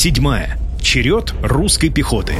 седьмая. Черед русской пехоты.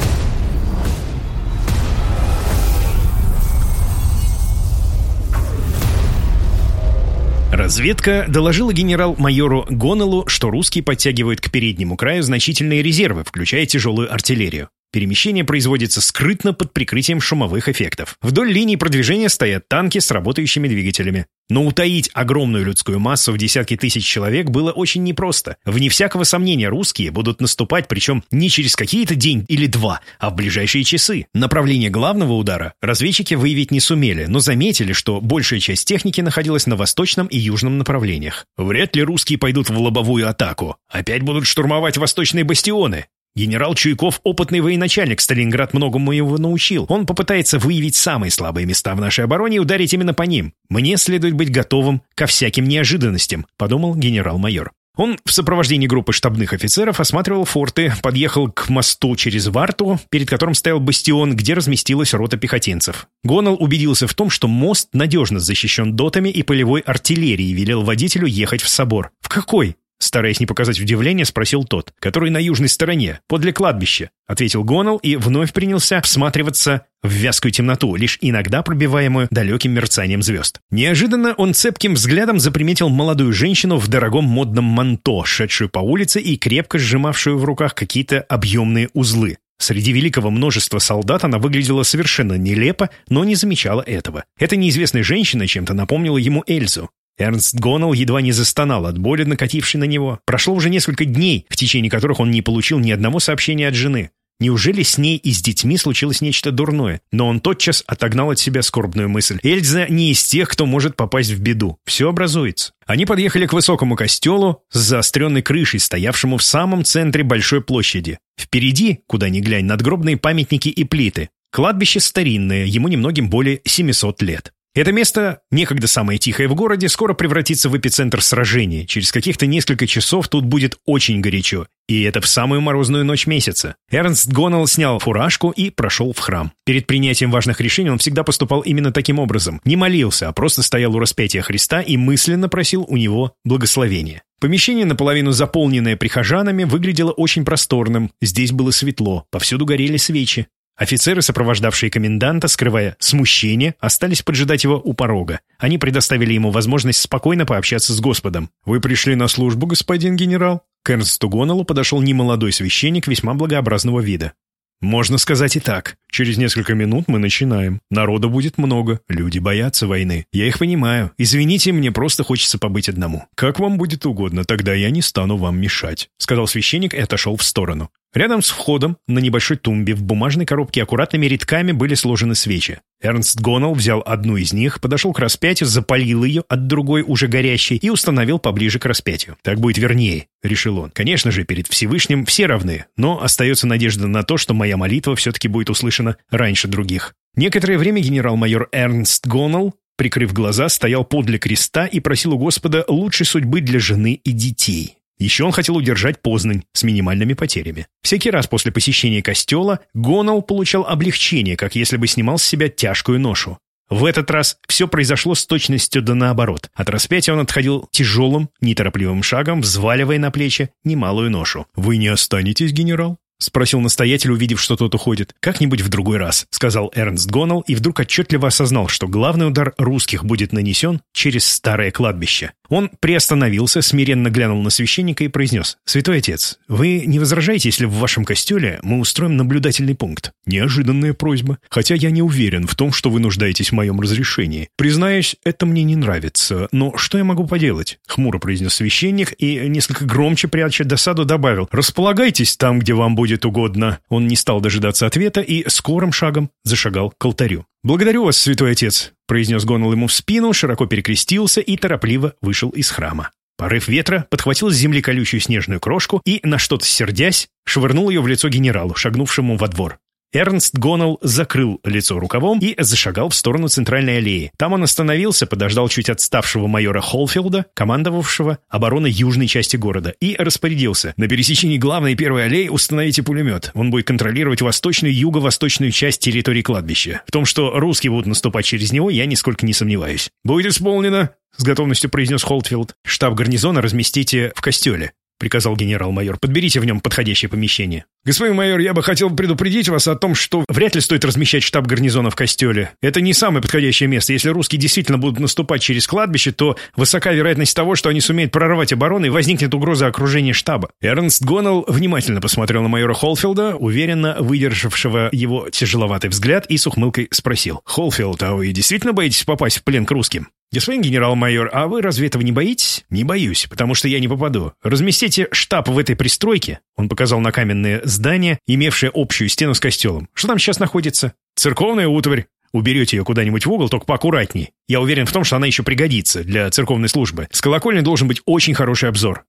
Разведка доложила генерал-майору Гонеллу, что русские подтягивают к переднему краю значительные резервы, включая тяжелую артиллерию. Перемещение производится скрытно под прикрытием шумовых эффектов. Вдоль линии продвижения стоят танки с работающими двигателями. Но утаить огромную людскую массу в десятки тысяч человек было очень непросто. Вне всякого сомнения, русские будут наступать, причем не через какие-то день или два, а в ближайшие часы. Направление главного удара разведчики выявить не сумели, но заметили, что большая часть техники находилась на восточном и южном направлениях. Вряд ли русские пойдут в лобовую атаку. Опять будут штурмовать восточные бастионы. Генерал Чуйков – опытный военачальник, Сталинград многому его научил. Он попытается выявить самые слабые места в нашей обороне и ударить именно по ним. Мне следует быть готовым ко всяким неожиданностям, подумал генерал-майор. Он в сопровождении группы штабных офицеров осматривал форты, подъехал к мосту через Варту, перед которым стоял бастион, где разместилась рота пехотинцев. Гонал убедился в том, что мост надежно защищен дотами и полевой артиллерией, велел водителю ехать в собор. В какой? Стараясь не показать удивления, спросил тот, который на южной стороне, подле кладбища, ответил Гонал и вновь принялся всматриваться в вязкую темноту, лишь иногда пробиваемую далеким мерцанием звезд. Неожиданно он цепким взглядом заприметил молодую женщину в дорогом модном манто, шедшую по улице и крепко сжимавшую в руках какие-то объемные узлы. Среди великого множества солдат она выглядела совершенно нелепо, но не замечала этого. Эта неизвестная женщина чем-то напомнила ему Эльзу. Эрнст Гоннелл едва не застонал от боли, накатившей на него. Прошло уже несколько дней, в течение которых он не получил ни одного сообщения от жены. Неужели с ней и с детьми случилось нечто дурное? Но он тотчас отогнал от себя скорбную мысль. Эльза не из тех, кто может попасть в беду. Все образуется. Они подъехали к высокому костелу с заостренной крышей, стоявшему в самом центре большой площади. Впереди, куда ни глянь, надгробные памятники и плиты. Кладбище старинное, ему немногим более 700 лет. Это место, некогда самое тихое в городе, скоро превратится в эпицентр сражения. Через каких-то несколько часов тут будет очень горячо. И это в самую морозную ночь месяца. Эрнст Гоннелл снял фуражку и прошел в храм. Перед принятием важных решений он всегда поступал именно таким образом. Не молился, а просто стоял у распятия Христа и мысленно просил у него благословения. Помещение, наполовину заполненное прихожанами, выглядело очень просторным. Здесь было светло, повсюду горели свечи. Офицеры, сопровождавшие коменданта, скрывая смущение, остались поджидать его у порога. Они предоставили ему возможность спокойно пообщаться с Господом. «Вы пришли на службу, господин генерал?» К Эрнсту Гоннеллу подошел немолодой священник весьма благообразного вида. «Можно сказать и так. Через несколько минут мы начинаем. Народа будет много, люди боятся войны. Я их понимаю. Извините, мне просто хочется побыть одному. Как вам будет угодно, тогда я не стану вам мешать», — сказал священник и отошел в сторону. Рядом с входом на небольшой тумбе в бумажной коробке аккуратными рядками были сложены свечи. Эрнст Гоннелл взял одну из них, подошел к распятию, запалил ее от другой, уже горящей, и установил поближе к распятию. «Так будет вернее», — решил он. «Конечно же, перед Всевышним все равны, но остается надежда на то, что моя молитва все-таки будет услышана раньше других». Некоторое время генерал-майор Эрнст Гоннелл прикрыв глаза, стоял подле креста и просил у Господа лучшей судьбы для жены и детей. Еще он хотел удержать Познань с минимальными потерями. Всякий раз после посещения костела Гонал получал облегчение, как если бы снимал с себя тяжкую ношу. В этот раз все произошло с точностью да наоборот. От распятия он отходил тяжелым, неторопливым шагом, взваливая на плечи немалую ношу. «Вы не останетесь, генерал?» — спросил настоятель, увидев, что тот уходит. «Как-нибудь в другой раз», — сказал Эрнст Гоннелл и вдруг отчетливо осознал, что главный удар русских будет нанесен через старое кладбище. Он приостановился, смиренно глянул на священника и произнес. «Святой отец, вы не возражаете, если в вашем костеле мы устроим наблюдательный пункт?» «Неожиданная просьба. Хотя я не уверен в том, что вы нуждаетесь в моем разрешении. Признаюсь, это мне не нравится. Но что я могу поделать?» Хмуро произнес священник и, несколько громче пряча досаду, добавил. «Располагайтесь там, где вам будет угодно». Он не стал дожидаться ответа и скорым шагом зашагал к алтарю. «Благодарю вас, святой отец», — произнес Гонал ему в спину, широко перекрестился и торопливо вышел из храма. Порыв ветра подхватил с земли колючую снежную крошку и, на что-то сердясь, швырнул ее в лицо генералу, шагнувшему во двор. Эрнст Гоннелл закрыл лицо рукавом и зашагал в сторону центральной аллеи. Там он остановился, подождал чуть отставшего майора Холфилда, командовавшего обороной южной части города, и распорядился. На пересечении главной первой аллеи установите пулемет. Он будет контролировать восточную и юго-восточную часть территории кладбища. В том, что русские будут наступать через него, я нисколько не сомневаюсь. «Будет исполнено», — с готовностью произнес Холтфилд. «Штаб гарнизона разместите в костеле. Приказал генерал-майор. «Подберите в нем подходящее помещение». «Господин майор, я бы хотел предупредить вас о том, что вряд ли стоит размещать штаб гарнизона в костеле. Это не самое подходящее место. Если русские действительно будут наступать через кладбище, то высока вероятность того, что они сумеют прорвать оборону и возникнет угроза окружения штаба». Эрнст Гоннелл внимательно посмотрел на майора Холфилда, уверенно выдержавшего его тяжеловатый взгляд, и с ухмылкой спросил. «Холфилд, а вы действительно боитесь попасть в плен к русским?» «Господин генерал-майор, а вы разве этого не боитесь?» «Не боюсь, потому что я не попаду. Разместите штаб в этой пристройке». Он показал на каменное здание, имевшее общую стену с костелом. «Что там сейчас находится?» «Церковная утварь. Уберете ее куда-нибудь в угол, только поаккуратней. Я уверен в том, что она еще пригодится для церковной службы. С колокольни должен быть очень хороший обзор.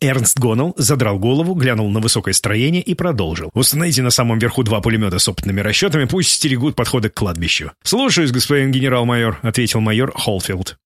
Эрнст Гоннелл задрал голову, глянул на высокое строение и продолжил. «Установите на самом верху два пулемета с опытными расчетами, пусть стерегут подходы к кладбищу». «Слушаюсь, господин генерал-майор», — ответил майор Холфилд.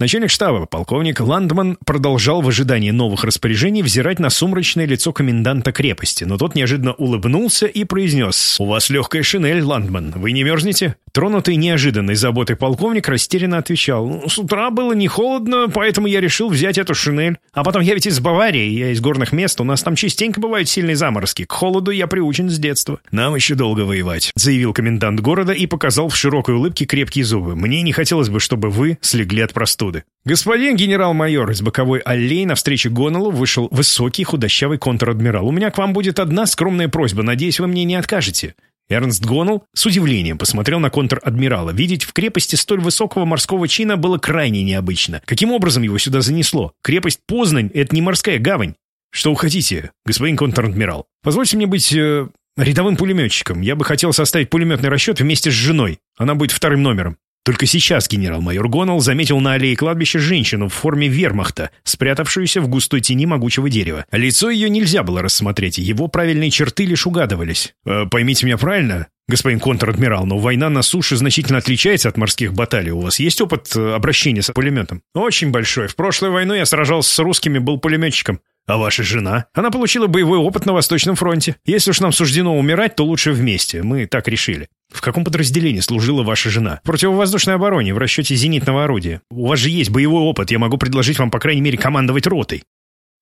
Начальник штаба, полковник Ландман, продолжал в ожидании новых распоряжений взирать на сумрачное лицо коменданта крепости, но тот неожиданно улыбнулся и произнес «У вас легкая шинель, Ландман, вы не мерзнете?» Тронутый неожиданной заботой полковник растерянно отвечал «Ну, «С утра было не холодно, поэтому я решил взять эту шинель. А потом я ведь из Баварии, я из горных мест, у нас там частенько бывают сильные заморозки. К холоду я приучен с детства». «Нам еще долго воевать», — заявил комендант города и показал в широкой улыбке крепкие зубы. «Мне не хотелось бы, чтобы вы слегли от простуды» оттуда. «Господин генерал-майор!» Из боковой аллеи навстречу Гонолу вышел высокий худощавый контр-адмирал. «У меня к вам будет одна скромная просьба. Надеюсь, вы мне не откажете». Эрнст Гоннелл с удивлением посмотрел на контр-адмирала. Видеть в крепости столь высокого морского чина было крайне необычно. Каким образом его сюда занесло? Крепость Познань — это не морская гавань. Что вы хотите, господин контр-адмирал? Позвольте мне быть э, рядовым пулеметчиком. Я бы хотел составить пулеметный расчет вместе с женой. Она будет вторым номером. Только сейчас генерал-майор Гоннелл заметил на аллее кладбища женщину в форме вермахта, спрятавшуюся в густой тени могучего дерева. Лицо ее нельзя было рассмотреть, его правильные черты лишь угадывались. «Э, «Поймите меня правильно, господин контр-адмирал, но война на суше значительно отличается от морских баталий. У вас есть опыт э, обращения с пулеметом?» «Очень большой. В прошлой войну я сражался с русскими, был пулеметчиком». А ваша жена? Она получила боевой опыт на Восточном фронте. Если уж нам суждено умирать, то лучше вместе. Мы так решили. В каком подразделении служила ваша жена? В противовоздушной обороне, в расчете зенитного орудия. У вас же есть боевой опыт, я могу предложить вам, по крайней мере, командовать ротой.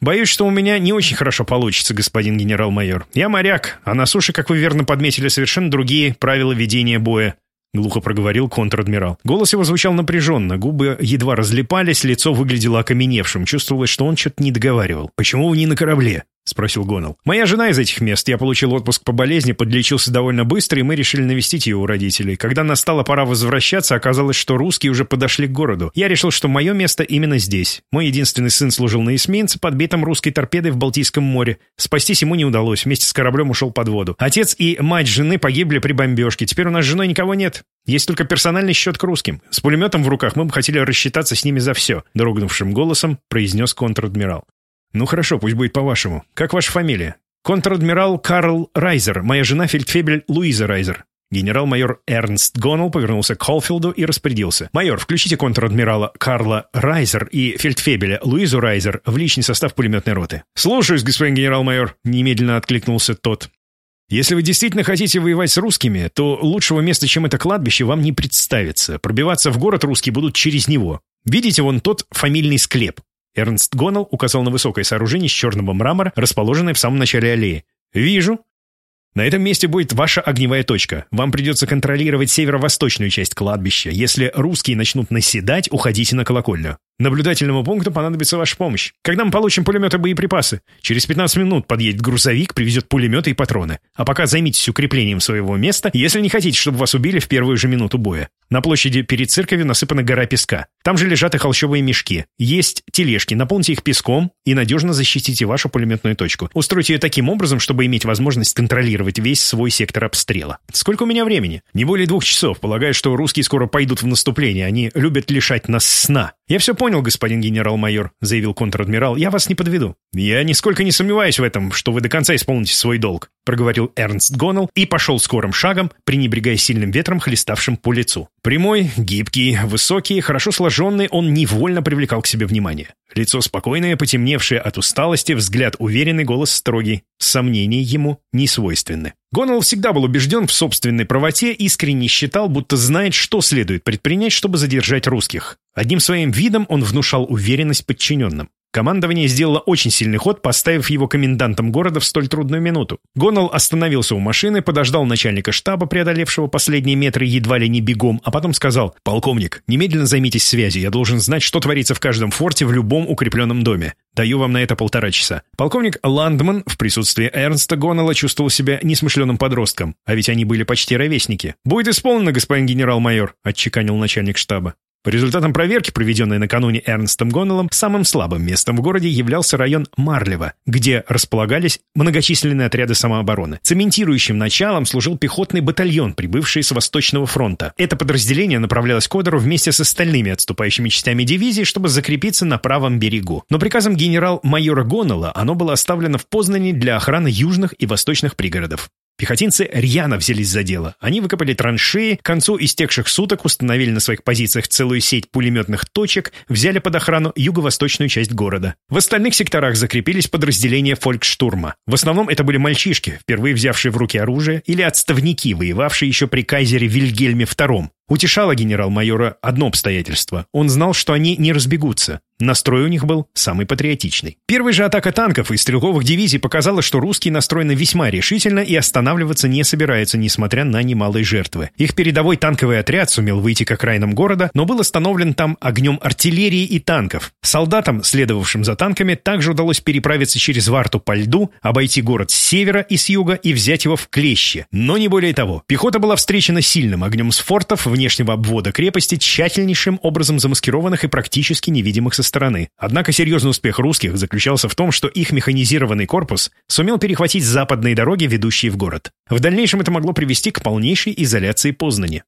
Боюсь, что у меня не очень хорошо получится, господин генерал-майор. Я моряк, а на суше, как вы верно подметили, совершенно другие правила ведения боя. — глухо проговорил контр-адмирал. Голос его звучал напряженно, губы едва разлипались, лицо выглядело окаменевшим. Чувствовалось, что он что-то не договаривал. «Почему вы не на корабле?» — спросил Гонал. «Моя жена из этих мест. Я получил отпуск по болезни, подлечился довольно быстро, и мы решили навестить ее у родителей. Когда настала пора возвращаться, оказалось, что русские уже подошли к городу. Я решил, что мое место именно здесь. Мой единственный сын служил на эсминце, подбитом русской торпедой в Балтийском море. Спастись ему не удалось, вместе с кораблем ушел под воду. Отец и мать жены погибли при бомбежке. Теперь у нас с женой никого нет. Есть только персональный счет к русским. С пулеметом в руках мы бы хотели рассчитаться с ними за все», — дрогнувшим голосом произнес контр-адмирал. «Ну хорошо, пусть будет по-вашему. Как ваша фамилия?» «Контр-адмирал Карл Райзер. Моя жена фельдфебель Луиза Райзер». Генерал-майор Эрнст Гоннелл повернулся к Холфилду и распорядился. «Майор, включите контр-адмирала Карла Райзер и фельдфебеля Луизу Райзер в личный состав пулеметной роты». «Слушаюсь, господин генерал-майор», — немедленно откликнулся тот. «Если вы действительно хотите воевать с русскими, то лучшего места, чем это кладбище, вам не представится. Пробиваться в город русские будут через него. Видите вон тот фамильный склеп? Эрнст Гоннелл указал на высокое сооружение из черного мрамора, расположенное в самом начале аллеи. «Вижу. На этом месте будет ваша огневая точка. Вам придется контролировать северо-восточную часть кладбища. Если русские начнут наседать, уходите на колокольню. Наблюдательному пункту понадобится ваша помощь. Когда мы получим пулеметы и боеприпасы? Через 15 минут подъедет грузовик, привезет пулеметы и патроны. А пока займитесь укреплением своего места, если не хотите, чтобы вас убили в первую же минуту боя. На площади перед церковью насыпана гора песка. Там же лежат и холщовые мешки. Есть тележки, наполните их песком и надежно защитите вашу пулеметную точку. Устройте ее таким образом, чтобы иметь возможность контролировать весь свой сектор обстрела. Сколько у меня времени? Не более двух часов. Полагаю, что русские скоро пойдут в наступление. Они любят лишать нас сна. Я все понял, господин генерал-майор», — заявил контр-адмирал. «Я вас не подведу». «Я нисколько не сомневаюсь в этом, что вы до конца исполните свой долг», — проговорил Эрнст Гоннелл и пошел скорым шагом, пренебрегая сильным ветром, хлеставшим по лицу. Прямой, гибкий, высокий, хорошо сложенный, он невольно привлекал к себе внимание. Лицо спокойное, потемневшее от усталости, взгляд уверенный, голос строгий. Сомнения ему не свойственны. Гоннелл всегда был убежден в собственной правоте, искренне считал, будто знает, что следует предпринять, чтобы задержать русских. Одним своим видом он внушал уверенность подчиненным. Командование сделало очень сильный ход, поставив его комендантом города в столь трудную минуту. Гоннелл остановился у машины, подождал начальника штаба, преодолевшего последние метры едва ли не бегом, а потом сказал «Полковник, немедленно займитесь связью, я должен знать, что творится в каждом форте в любом укрепленном доме. Даю вам на это полтора часа». Полковник Ландман в присутствии Эрнста Гоннелла чувствовал себя несмышленым подростком, а ведь они были почти ровесники. «Будет исполнено, господин генерал-майор», — отчеканил начальник штаба. По результатам проверки, проведенной накануне Эрнстом Гоннеллом, самым слабым местом в городе являлся район Марлево, где располагались многочисленные отряды самообороны. Цементирующим началом служил пехотный батальон, прибывший с Восточного фронта. Это подразделение направлялось к Одеру вместе с остальными отступающими частями дивизии, чтобы закрепиться на правом берегу. Но приказом генерал-майора Гоннелла оно было оставлено в Познане для охраны южных и восточных пригородов. Пехотинцы рьяно взялись за дело. Они выкопали траншеи, к концу истекших суток установили на своих позициях целую сеть пулеметных точек, взяли под охрану юго-восточную часть города. В остальных секторах закрепились подразделения фолькштурма. В основном это были мальчишки, впервые взявшие в руки оружие, или отставники, воевавшие еще при кайзере Вильгельме II. Утешало генерал-майора одно обстоятельство. Он знал, что они не разбегутся. Настрой у них был самый патриотичный. Первая же атака танков и стрелковых дивизий показала, что русские настроены весьма решительно и останавливаться не собираются, несмотря на немалые жертвы. Их передовой танковый отряд сумел выйти к окраинам города, но был остановлен там огнем артиллерии и танков. Солдатам, следовавшим за танками, также удалось переправиться через Варту по льду, обойти город с севера и с юга и взять его в клещи. Но не более того. Пехота была встречена сильным огнем с фортов, внешнего обвода крепости, тщательнейшим образом замаскированных и практически невидимых со стороны. Однако серьезный успех русских заключался в том, что их механизированный корпус сумел перехватить западные дороги, ведущие в город. В дальнейшем это могло привести к полнейшей изоляции Познани.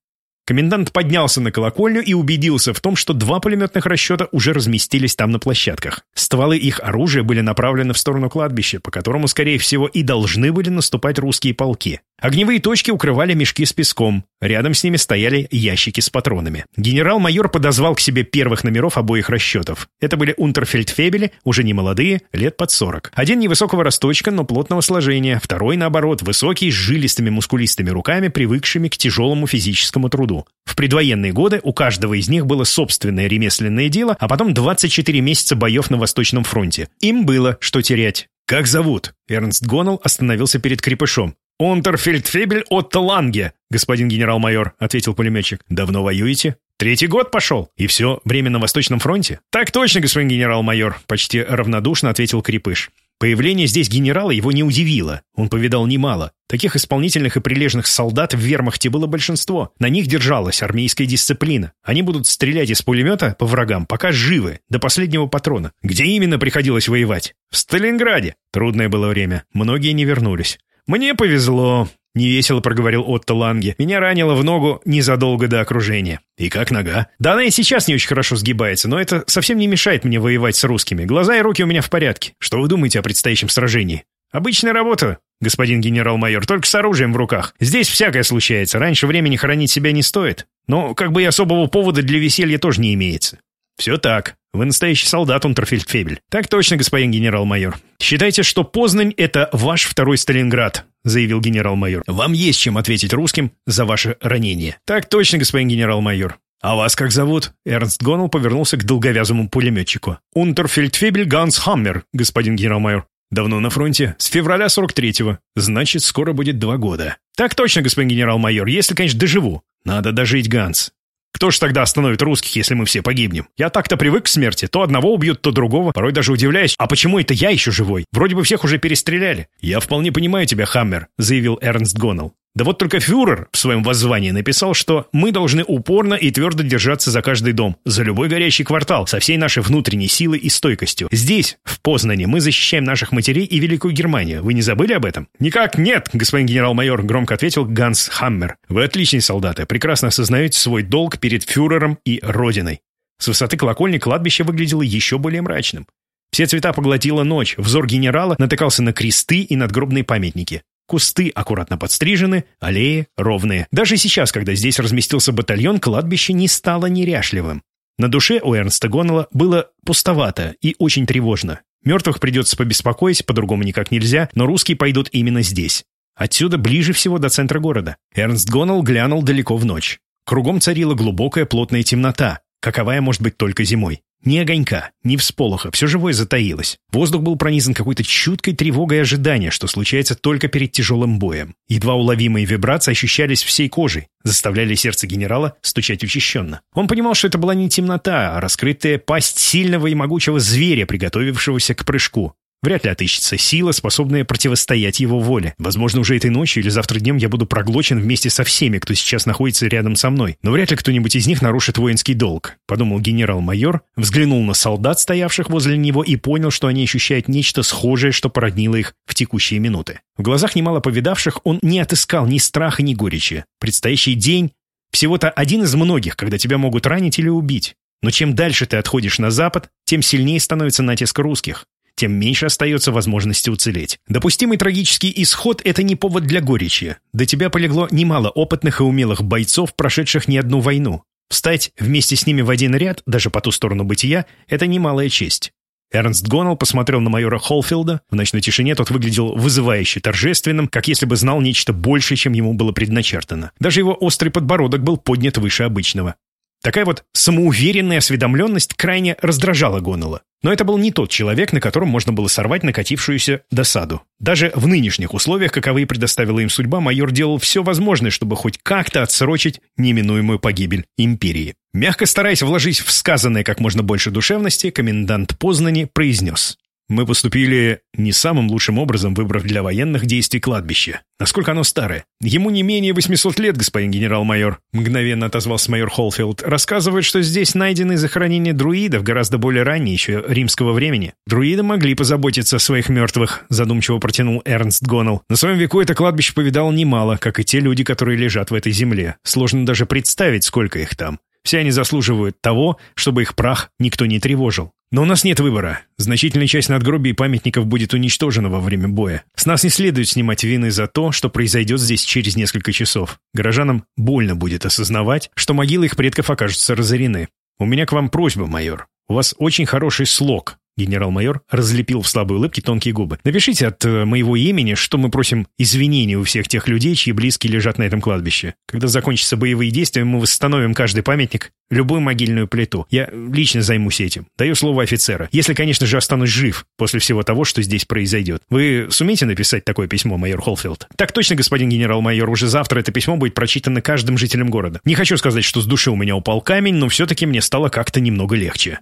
Комендант поднялся на колокольню и убедился в том, что два пулеметных расчета уже разместились там на площадках. Стволы их оружия были направлены в сторону кладбища, по которому, скорее всего, и должны были наступать русские полки. Огневые точки укрывали мешки с песком. Рядом с ними стояли ящики с патронами. Генерал-майор подозвал к себе первых номеров обоих расчетов. Это были унтерфельдфебели, уже не молодые, лет под 40. Один невысокого росточка, но плотного сложения. Второй, наоборот, высокий, с жилистыми мускулистыми руками, привыкшими к тяжелому физическому труду. В предвоенные годы у каждого из них было собственное ремесленное дело, а потом 24 месяца боев на Восточном фронте. Им было что терять. «Как зовут?» Эрнст Гоннелл остановился перед крепышом. «Унтерфельдфебель Отто Ланге, господин генерал-майор», — ответил пулеметчик. «Давно воюете?» «Третий год пошел. И все, время на Восточном фронте?» «Так точно, господин генерал-майор», — почти равнодушно ответил Крепыш. Появление здесь генерала его не удивило. Он повидал немало. Таких исполнительных и прилежных солдат в вермахте было большинство. На них держалась армейская дисциплина. Они будут стрелять из пулемета по врагам, пока живы, до последнего патрона. Где именно приходилось воевать? В Сталинграде. Трудное было время. Многие не вернулись. «Мне повезло», — невесело проговорил Отто Ланге. «Меня ранило в ногу незадолго до окружения». «И как нога?» «Да она и сейчас не очень хорошо сгибается, но это совсем не мешает мне воевать с русскими. Глаза и руки у меня в порядке. Что вы думаете о предстоящем сражении?» «Обычная работа, господин генерал-майор, только с оружием в руках. Здесь всякое случается. Раньше времени хоронить себя не стоит. Но как бы и особого повода для веселья тоже не имеется». «Все так. Вы настоящий солдат, Унтерфельдфебель. Так точно, господин генерал-майор. Считайте, что Познань — это ваш второй Сталинград, заявил генерал-майор. Вам есть чем ответить русским за ваше ранение. Так точно, господин генерал-майор. «А вас как зовут?» Эрнст Гоннелл повернулся к долговязому пулеметчику. «Унтерфельдфебель Ганс Хаммер, господин генерал-майор». «Давно на фронте? С февраля 43-го. Значит, скоро будет два года». «Так точно, господин генерал-майор, если, конечно, доживу». «Надо дожить, Ганс. Кто ж тогда остановит русских, если мы все погибнем? Я так-то привык к смерти. То одного убьют, то другого. Порой даже удивляюсь, а почему это я еще живой? Вроде бы всех уже перестреляли. Я вполне понимаю тебя, Хаммер, заявил Эрнст Гоннелл. Да вот только фюрер в своем воззвании написал, что мы должны упорно и твердо держаться за каждый дом, за любой горящий квартал, со всей нашей внутренней силой и стойкостью. Здесь, в Познане, мы защищаем наших матерей и Великую Германию. Вы не забыли об этом? Никак нет, господин генерал-майор, громко ответил Ганс Хаммер. Вы отличные солдаты, прекрасно осознаете свой долг перед фюрером и Родиной. С высоты колокольни кладбище выглядело еще более мрачным. Все цвета поглотила ночь, взор генерала натыкался на кресты и надгробные памятники. Кусты аккуратно подстрижены, аллеи ровные. Даже сейчас, когда здесь разместился батальон, кладбище не стало неряшливым. На душе у Эрнста Гоннелла было пустовато и очень тревожно. Мертвых придется побеспокоить, по-другому никак нельзя, но русские пойдут именно здесь. Отсюда ближе всего до центра города. Эрнст Гоннелл глянул далеко в ночь. Кругом царила глубокая плотная темнота, каковая может быть только зимой. Ни огонька, ни всполоха, все живое затаилось. Воздух был пронизан какой-то чуткой тревогой ожидания, что случается только перед тяжелым боем. Едва уловимые вибрации ощущались всей кожей, заставляли сердце генерала стучать учащенно. Он понимал, что это была не темнота, а раскрытая пасть сильного и могучего зверя, приготовившегося к прыжку. Вряд ли отыщется сила, способная противостоять его воле. Возможно, уже этой ночью или завтра днем я буду проглочен вместе со всеми, кто сейчас находится рядом со мной. Но вряд ли кто-нибудь из них нарушит воинский долг, подумал генерал-майор, взглянул на солдат, стоявших возле него, и понял, что они ощущают нечто схожее, что породнило их в текущие минуты. В глазах немало повидавших он не отыскал ни страха, ни горечи. Предстоящий день всего-то один из многих, когда тебя могут ранить или убить. Но чем дальше ты отходишь на запад, тем сильнее становится натиск русских тем меньше остается возможности уцелеть. Допустимый трагический исход – это не повод для горечи. До тебя полегло немало опытных и умелых бойцов, прошедших не одну войну. Встать вместе с ними в один ряд, даже по ту сторону бытия – это немалая честь. Эрнст Гоннелл посмотрел на майора Холфилда. В ночной тишине тот выглядел вызывающе торжественным, как если бы знал нечто большее, чем ему было предначертано. Даже его острый подбородок был поднят выше обычного. Такая вот самоуверенная осведомленность крайне раздражала Гоннелла. Но это был не тот человек, на котором можно было сорвать накатившуюся досаду. Даже в нынешних условиях, каковы предоставила им судьба, майор делал все возможное, чтобы хоть как-то отсрочить неминуемую погибель империи. Мягко стараясь вложить в сказанное как можно больше душевности, комендант Познани произнес. Мы поступили не самым лучшим образом, выбрав для военных действий кладбище. Насколько оно старое? Ему не менее 800 лет, господин генерал-майор. Мгновенно отозвался майор Холфилд. Рассказывают, что здесь найдены захоронения друидов гораздо более ранние, еще римского времени. Друиды могли позаботиться о своих мертвых, задумчиво протянул Эрнст Гоннелл. На своем веку это кладбище повидало немало, как и те люди, которые лежат в этой земле. Сложно даже представить, сколько их там. Все они заслуживают того, чтобы их прах никто не тревожил. Но у нас нет выбора. Значительная часть надгробий и памятников будет уничтожена во время боя. С нас не следует снимать вины за то, что произойдет здесь через несколько часов. Горожанам больно будет осознавать, что могилы их предков окажутся разорены. У меня к вам просьба, майор. У вас очень хороший слог, Генерал-майор разлепил в слабой улыбке тонкие губы. «Напишите от э, моего имени, что мы просим извинений у всех тех людей, чьи близкие лежат на этом кладбище. Когда закончатся боевые действия, мы восстановим каждый памятник, любую могильную плиту. Я лично займусь этим. Даю слово офицера. Если, конечно же, останусь жив после всего того, что здесь произойдет. Вы сумеете написать такое письмо, майор Холфилд?» «Так точно, господин генерал-майор. Уже завтра это письмо будет прочитано каждым жителем города. Не хочу сказать, что с души у меня упал камень, но все-таки мне стало как-то немного легче».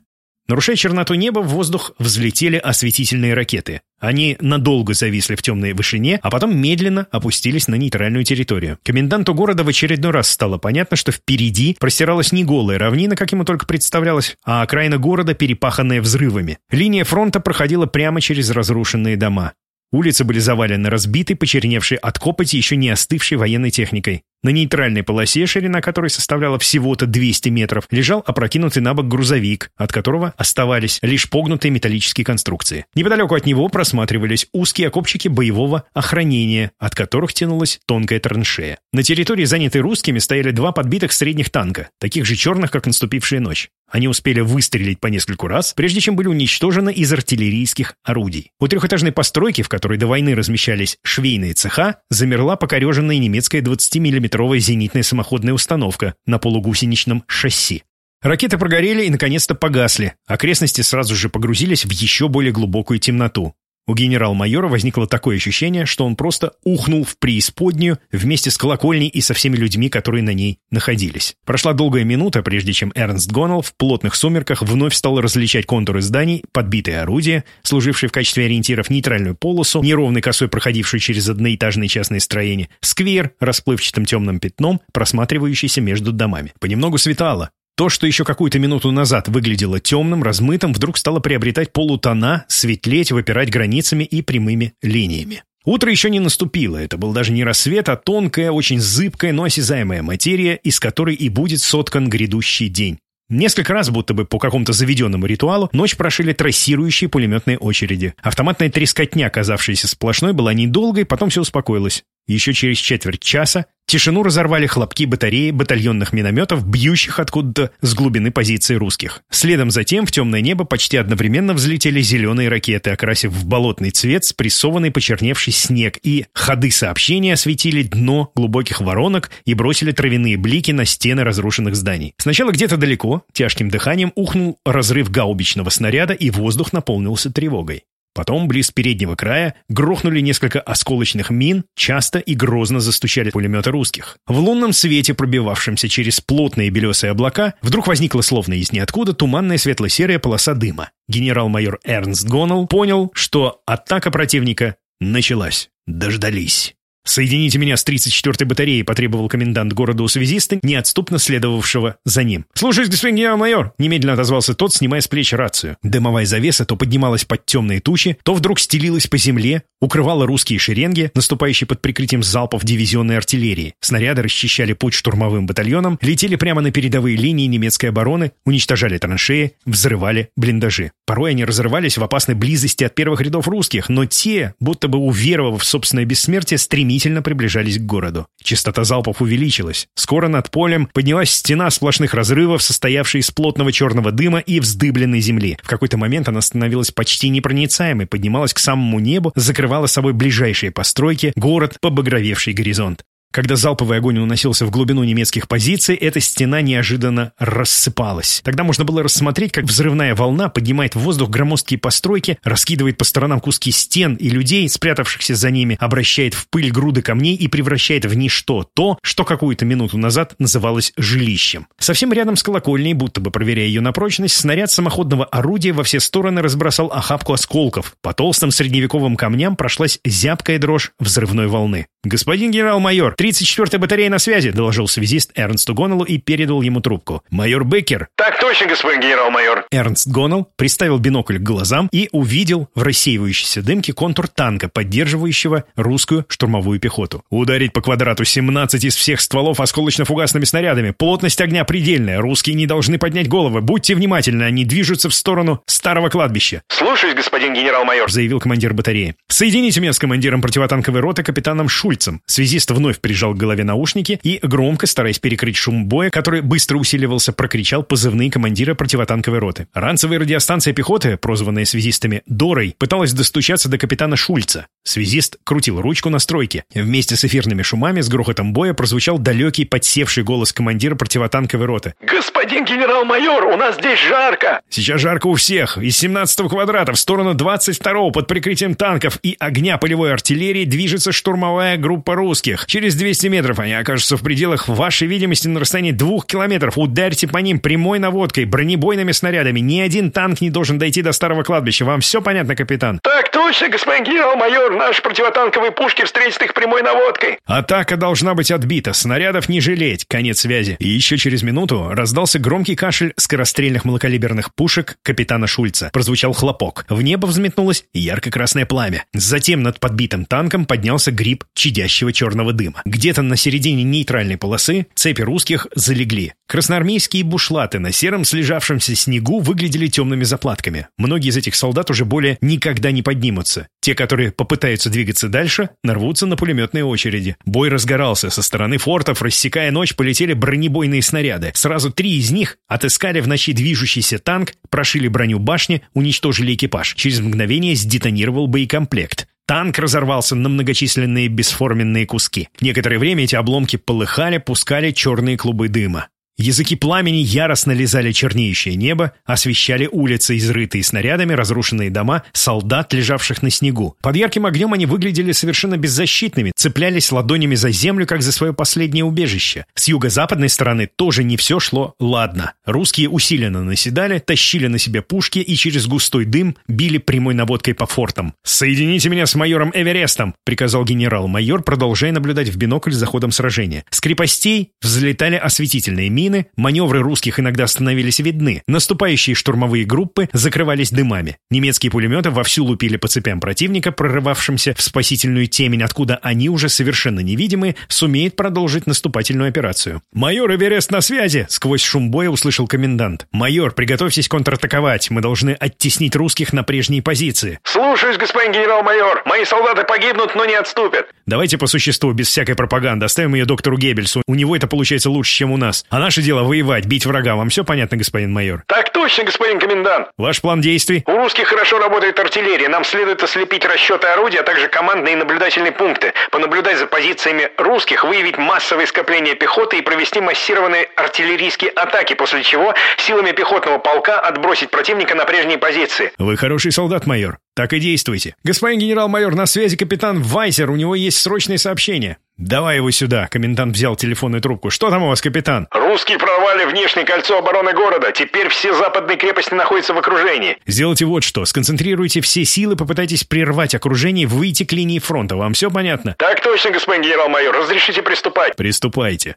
Нарушая черноту неба, в воздух взлетели осветительные ракеты. Они надолго зависли в темной вышине, а потом медленно опустились на нейтральную территорию. Коменданту города в очередной раз стало понятно, что впереди простиралась не голая равнина, как ему только представлялось, а окраина города, перепаханная взрывами. Линия фронта проходила прямо через разрушенные дома. Улицы были завалены разбитой, почерневшей от копоти еще не остывшей военной техникой. На нейтральной полосе, ширина которой составляла всего-то 200 метров, лежал опрокинутый на бок грузовик, от которого оставались лишь погнутые металлические конструкции. Неподалеку от него просматривались узкие окопчики боевого охранения, от которых тянулась тонкая траншея. На территории, занятой русскими, стояли два подбитых средних танка, таких же черных, как наступившая ночь. Они успели выстрелить по нескольку раз, прежде чем были уничтожены из артиллерийских орудий. У трехэтажной постройки, в которой до войны размещались швейные цеха, замерла покореженная немецкая 20-миллиметровая зенитная самоходная установка на полугусеничном шасси. Ракеты прогорели и наконец-то погасли. Окрестности сразу же погрузились в еще более глубокую темноту. У генерал-майора возникло такое ощущение, что он просто ухнул в преисподнюю вместе с колокольней и со всеми людьми, которые на ней находились. Прошла долгая минута, прежде чем Эрнст Гоннелл в плотных сумерках вновь стал различать контуры зданий, подбитые орудия, служившие в качестве ориентиров нейтральную полосу, неровной косой проходившую через одноэтажные частные строения, сквер расплывчатым темным пятном, просматривающийся между домами. Понемногу светало, то, что еще какую-то минуту назад выглядело темным, размытым, вдруг стало приобретать полутона, светлеть, выпирать границами и прямыми линиями. Утро еще не наступило, это был даже не рассвет, а тонкая, очень зыбкая, но осязаемая материя, из которой и будет соткан грядущий день. Несколько раз, будто бы по какому-то заведенному ритуалу, ночь прошили трассирующие пулеметные очереди. Автоматная трескотня, оказавшаяся сплошной, была недолгой, потом все успокоилось. Еще через четверть часа Тишину разорвали хлопки батареи батальонных минометов, бьющих откуда-то с глубины позиции русских. Следом затем в темное небо почти одновременно взлетели зеленые ракеты, окрасив в болотный цвет спрессованный почерневший снег, и ходы сообщения осветили дно глубоких воронок и бросили травяные блики на стены разрушенных зданий. Сначала где-то далеко, тяжким дыханием, ухнул разрыв гаубичного снаряда, и воздух наполнился тревогой. Потом, близ переднего края, грохнули несколько осколочных мин, часто и грозно застучали пулеметы русских. В лунном свете, пробивавшемся через плотные белесые облака, вдруг возникла словно из ниоткуда туманная светло-серая полоса дыма. Генерал-майор Эрнст Гоннелл понял, что атака противника началась. Дождались. «Соедините меня с 34-й батареей», — потребовал комендант города у связиста, неотступно следовавшего за ним. «Слушаюсь, господин генерал-майор», — немедленно отозвался тот, снимая с плеч рацию. Дымовая завеса то поднималась под темные тучи, то вдруг стелилась по земле, укрывала русские шеренги, наступающие под прикрытием залпов дивизионной артиллерии. Снаряды расчищали путь штурмовым батальонам, летели прямо на передовые линии немецкой обороны, уничтожали траншеи, взрывали блиндажи. Порой они разрывались в опасной близости от первых рядов русских, но те, будто бы уверовав в собственное бессмертие, стремительно приближались к городу. Частота залпов увеличилась. Скоро над полем поднялась стена сплошных разрывов, состоявшая из плотного черного дыма и вздыбленной земли. В какой-то момент она становилась почти непроницаемой, поднималась к самому небу, закрывала собой ближайшие постройки, город, побагровевший горизонт. Когда залповый огонь уносился в глубину немецких позиций, эта стена неожиданно рассыпалась. Тогда можно было рассмотреть, как взрывная волна поднимает в воздух громоздкие постройки, раскидывает по сторонам куски стен и людей, спрятавшихся за ними, обращает в пыль груды камней и превращает в ничто то, что какую-то минуту назад называлось жилищем. Совсем рядом с колокольней, будто бы проверяя ее на прочность, снаряд самоходного орудия во все стороны разбросал охапку осколков. По толстым средневековым камням прошлась зябкая дрожь взрывной волны. «Господин генерал-майор, 34-я батарея на связи», — доложил связист Эрнсту Гоннеллу и передал ему трубку. «Майор Беккер». «Так точно, господин генерал-майор». Эрнст Гоннелл приставил бинокль к глазам и увидел в рассеивающейся дымке контур танка, поддерживающего русскую штурмовую пехоту. «Ударить по квадрату 17 из всех стволов осколочно-фугасными снарядами. Плотность огня предельная. Русские не должны поднять головы. Будьте внимательны, они движутся в сторону старого кладбища». «Слушаюсь, господин генерал-майор», — заявил командир батареи. «Соедините меня с командиром противотанковой роты капитаном Шульцем». Связист вновь прижал к голове наушники и, громко, стараясь перекрыть шум боя, который быстро усиливался, прокричал позывные командира противотанковой роты. Ранцевая радиостанция пехоты, прозванная связистами «Дорой», пыталась достучаться до капитана Шульца. Связист крутил ручку настройки. Вместе с эфирными шумами, с грохотом боя прозвучал далекий, подсевший голос командира противотанковой роты. «Господин генерал-майор, у нас здесь жарко!» «Сейчас жарко у всех. Из 17-го квадрата в сторону 22-го под прикрытием танков и огня полевой артиллерии движется штурмовая группа русских. Через 200 метров они окажутся в пределах вашей видимости на расстоянии двух километров. Ударьте по ним прямой наводкой, бронебойными снарядами. Ни один танк не должен дойти до старого кладбища. Вам все понятно, капитан?» «Так точно, господин генерал-майор. Наши противотанковые пушки встретят их прямой наводкой». «Атака должна быть отбита. Снарядов не жалеть. Конец связи». И еще через минуту раздался громкий кашель скорострельных малокалиберных пушек капитана Шульца. Прозвучал хлопок. В небо взметнулось ярко-красное пламя. Затем над подбитым танком поднялся гриб чадящего черного дыма. Где-то на середине нейтральной полосы цепи русских залегли. Красноармейские бушлаты на сером слежавшемся снегу выглядели темными заплатками. Многие из этих солдат уже более никогда не поднимутся. Те, которые попытаются двигаться дальше, нарвутся на пулеметные очереди. Бой разгорался. Со стороны фортов, рассекая ночь, полетели бронебойные снаряды. Сразу три из них отыскали в ночи движущийся танк, прошили броню башни, уничтожили экипаж. Через мгновение сдетонировал боекомплект. Танк разорвался на многочисленные бесформенные куски. Некоторое время эти обломки полыхали, пускали черные клубы дыма. Языки пламени яростно лизали чернеющее небо, освещали улицы, изрытые снарядами, разрушенные дома, солдат, лежавших на снегу. Под ярким огнем они выглядели совершенно беззащитными, цеплялись ладонями за землю, как за свое последнее убежище. С юго-западной стороны тоже не все шло ладно. Русские усиленно наседали, тащили на себе пушки и через густой дым били прямой наводкой по фортам. «Соедините меня с майором Эверестом!» — приказал генерал-майор, продолжая наблюдать в бинокль за ходом сражения. С крепостей взлетали осветительные мины, мины, маневры русских иногда становились видны, наступающие штурмовые группы закрывались дымами. Немецкие пулеметы вовсю лупили по цепям противника, прорывавшимся в спасительную темень, откуда они уже совершенно невидимые, сумеют продолжить наступательную операцию. «Майор Эверест на связи!» — сквозь шум боя услышал комендант. «Майор, приготовьтесь контратаковать. Мы должны оттеснить русских на прежние позиции». «Слушаюсь, господин генерал-майор. Мои солдаты погибнут, но не отступят». «Давайте по существу, без всякой пропаганды. Оставим ее доктору Геббельсу. У него это получается лучше, чем у нас. А наше дело воевать, бить врага. Вам все понятно, господин майор?» «Так точно, господин комендант». «Ваш план действий?» «У русских хорошо работает артиллерия. Нам следует ослепить расчеты орудия, а также командные и наблюдательные пункты, понаблюдать за позициями русских, выявить массовые скопления пехоты и провести массированные артиллерийские атаки, после чего силами пехотного полка отбросить противника на прежние позиции». «Вы хороший солдат, майор. Так и действуйте. Господин генерал-майор, на связи капитан Вайзер. У него есть срочное сообщение». «Давай его сюда!» — комендант взял телефонную трубку. «Что там у вас, капитан?» «Русские прорвали внешнее кольцо обороны города. Теперь все западные крепости находятся в окружении». «Сделайте вот что. Сконцентрируйте все силы, попытайтесь прервать окружение, выйти к линии фронта. Вам все понятно?» «Так точно, господин генерал-майор. Разрешите приступать?» «Приступайте».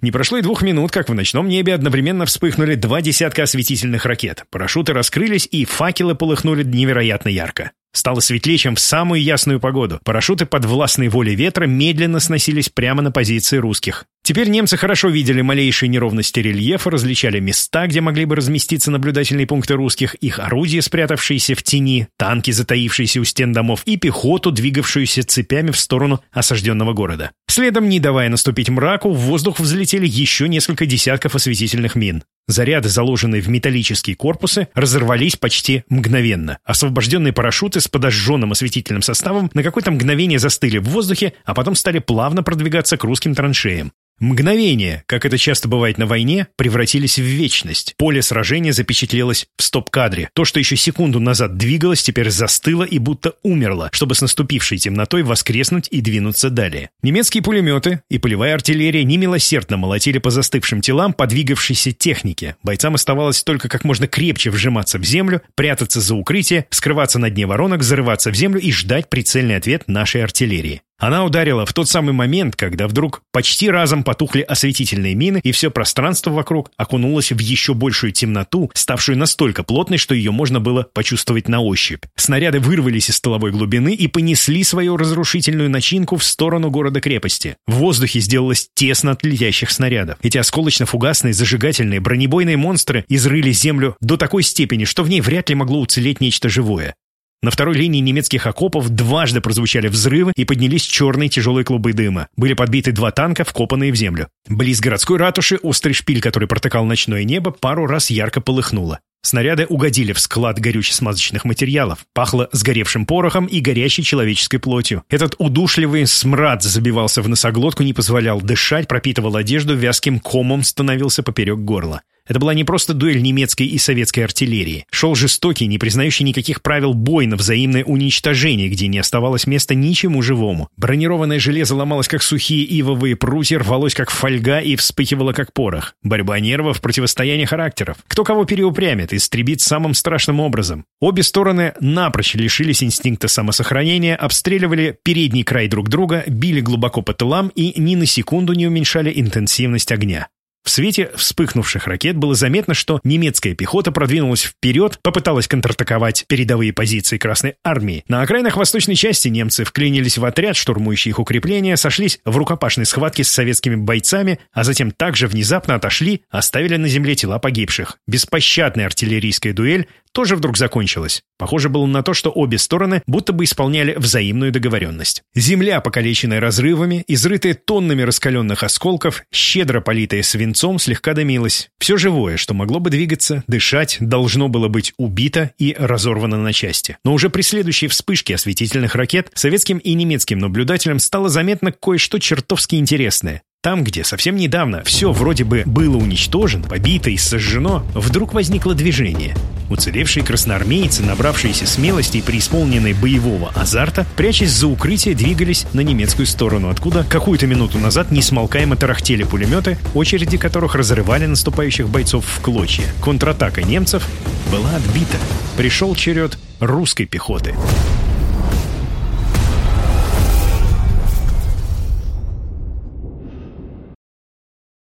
Не прошло и двух минут, как в ночном небе одновременно вспыхнули два десятка осветительных ракет. Парашюты раскрылись, и факелы полыхнули невероятно ярко. Стало светлее, чем в самую ясную погоду. Парашюты под властной волей ветра медленно сносились прямо на позиции русских. Теперь немцы хорошо видели малейшие неровности рельефа, различали места, где могли бы разместиться наблюдательные пункты русских, их орудия, спрятавшиеся в тени, танки, затаившиеся у стен домов, и пехоту, двигавшуюся цепями в сторону осажденного города. Следом, не давая наступить мраку, в воздух взлетели еще несколько десятков осветительных мин. Заряды, заложенные в металлические корпусы, разорвались почти мгновенно. Освобожденные парашюты с подожженным осветительным составом на какое-то мгновение застыли в воздухе, а потом стали плавно продвигаться к русским траншеям. Мгновения, как это часто бывает на войне, превратились в вечность. Поле сражения запечатлелось в стоп-кадре. То, что еще секунду назад двигалось, теперь застыло и будто умерло, чтобы с наступившей темнотой воскреснуть и двинуться далее. Немецкие пулеметы и полевая артиллерия немилосердно молотили по застывшим телам подвигавшейся техники. Бойцам оставалось только как можно крепче вжиматься в землю, прятаться за укрытие, скрываться на дне воронок, зарываться в землю и ждать прицельный ответ нашей артиллерии. Она ударила в тот самый момент, когда вдруг почти разом потухли осветительные мины, и все пространство вокруг окунулось в еще большую темноту, ставшую настолько плотной, что ее можно было почувствовать на ощупь. Снаряды вырвались из столовой глубины и понесли свою разрушительную начинку в сторону города-крепости. В воздухе сделалось тесно от летящих снарядов. Эти осколочно-фугасные, зажигательные, бронебойные монстры изрыли землю до такой степени, что в ней вряд ли могло уцелеть нечто живое. На второй линии немецких окопов дважды прозвучали взрывы и поднялись черные тяжелые клубы дыма. Были подбиты два танка, вкопанные в землю. Близ городской ратуши острый шпиль, который протыкал ночное небо, пару раз ярко полыхнуло. Снаряды угодили в склад горюче-смазочных материалов. Пахло сгоревшим порохом и горящей человеческой плотью. Этот удушливый смрад забивался в носоглотку, не позволял дышать, пропитывал одежду, вязким комом становился поперек горла. Это была не просто дуэль немецкой и советской артиллерии. Шел жестокий, не признающий никаких правил бой на взаимное уничтожение, где не оставалось места ничему живому. Бронированное железо ломалось, как сухие ивовые прутья, рвалось, как фольга и вспыхивало, как порох. Борьба нервов, противостояние характеров. Кто кого переупрямит, истребит самым страшным образом. Обе стороны напрочь лишились инстинкта самосохранения, обстреливали передний край друг друга, били глубоко по тылам и ни на секунду не уменьшали интенсивность огня. В свете вспыхнувших ракет было заметно, что немецкая пехота продвинулась вперед, попыталась контратаковать передовые позиции Красной Армии. На окраинах восточной части немцы вклинились в отряд, штурмующий их укрепления, сошлись в рукопашной схватке с советскими бойцами, а затем также внезапно отошли, оставили на земле тела погибших. Беспощадная артиллерийская дуэль тоже вдруг закончилась. Похоже было на то, что обе стороны будто бы исполняли взаимную договоренность. Земля, покалеченная разрывами, изрытая тоннами раскаленных осколков, щедро политая свинцом, слегка дымилась. Все живое, что могло бы двигаться, дышать, должно было быть убито и разорвано на части. Но уже при следующей вспышке осветительных ракет советским и немецким наблюдателям стало заметно кое-что чертовски интересное. Там, где совсем недавно все вроде бы было уничтожено, побито и сожжено, вдруг возникло движение. Уцелевшие красноармейцы, набравшиеся смелости и преисполненные боевого азарта, прячась за укрытие, двигались на немецкую сторону, откуда какую-то минуту назад несмолкаемо тарахтели пулеметы, очереди которых разрывали наступающих бойцов в клочья. Контратака немцев была отбита. Пришел черед русской пехоты.